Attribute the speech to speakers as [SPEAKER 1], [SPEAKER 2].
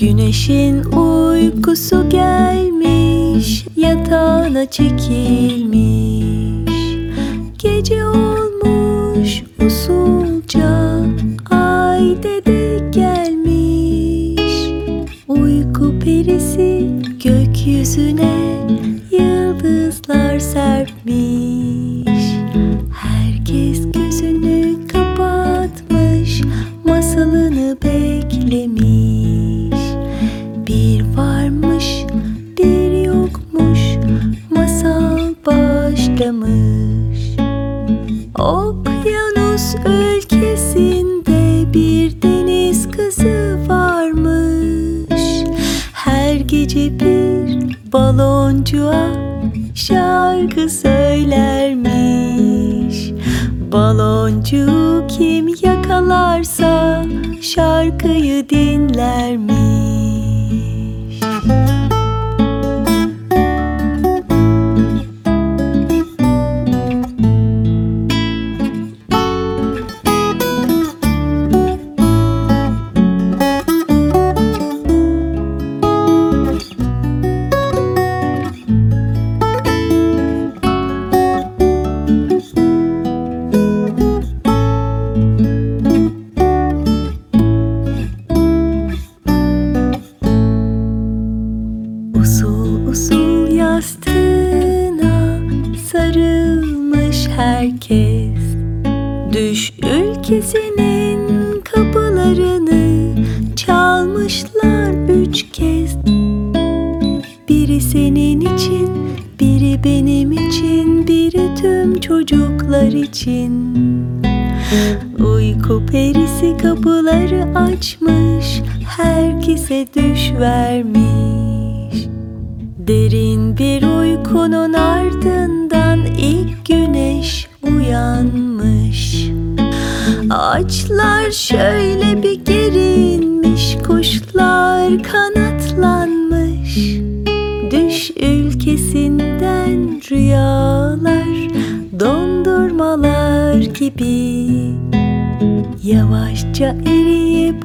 [SPEAKER 1] Güneşin uykusu gelmiş Yatağına çekilmiş. Gece olmuş usulca Ay dede gelmiş. Uyku perisi gökyüzüne Yıldızlar serpmiş. Herkes gözünü kapatmış Masalını beklemiş başlamış Okyanus ülkesinde bir deniz kızı varmış. Her gece bir baloncuğa şarkı söylermiş. Baloncu kim yakalarsa şarkıyı dinlermiş herkes Düş ülkesinin kapılarını çalmışlar üç kez. Biri senin için, biri benim için, biri tüm çocuklar için. Uyku perisi kapıları açmış Herkese düş vermiş. Derin bir uykunun ardından Ağaçlar şöyle bir gerinmiş Kuşlar kanatlanmış. Düş ülkesinden rüyalar Dondurmalar gibi. Yavaşça eri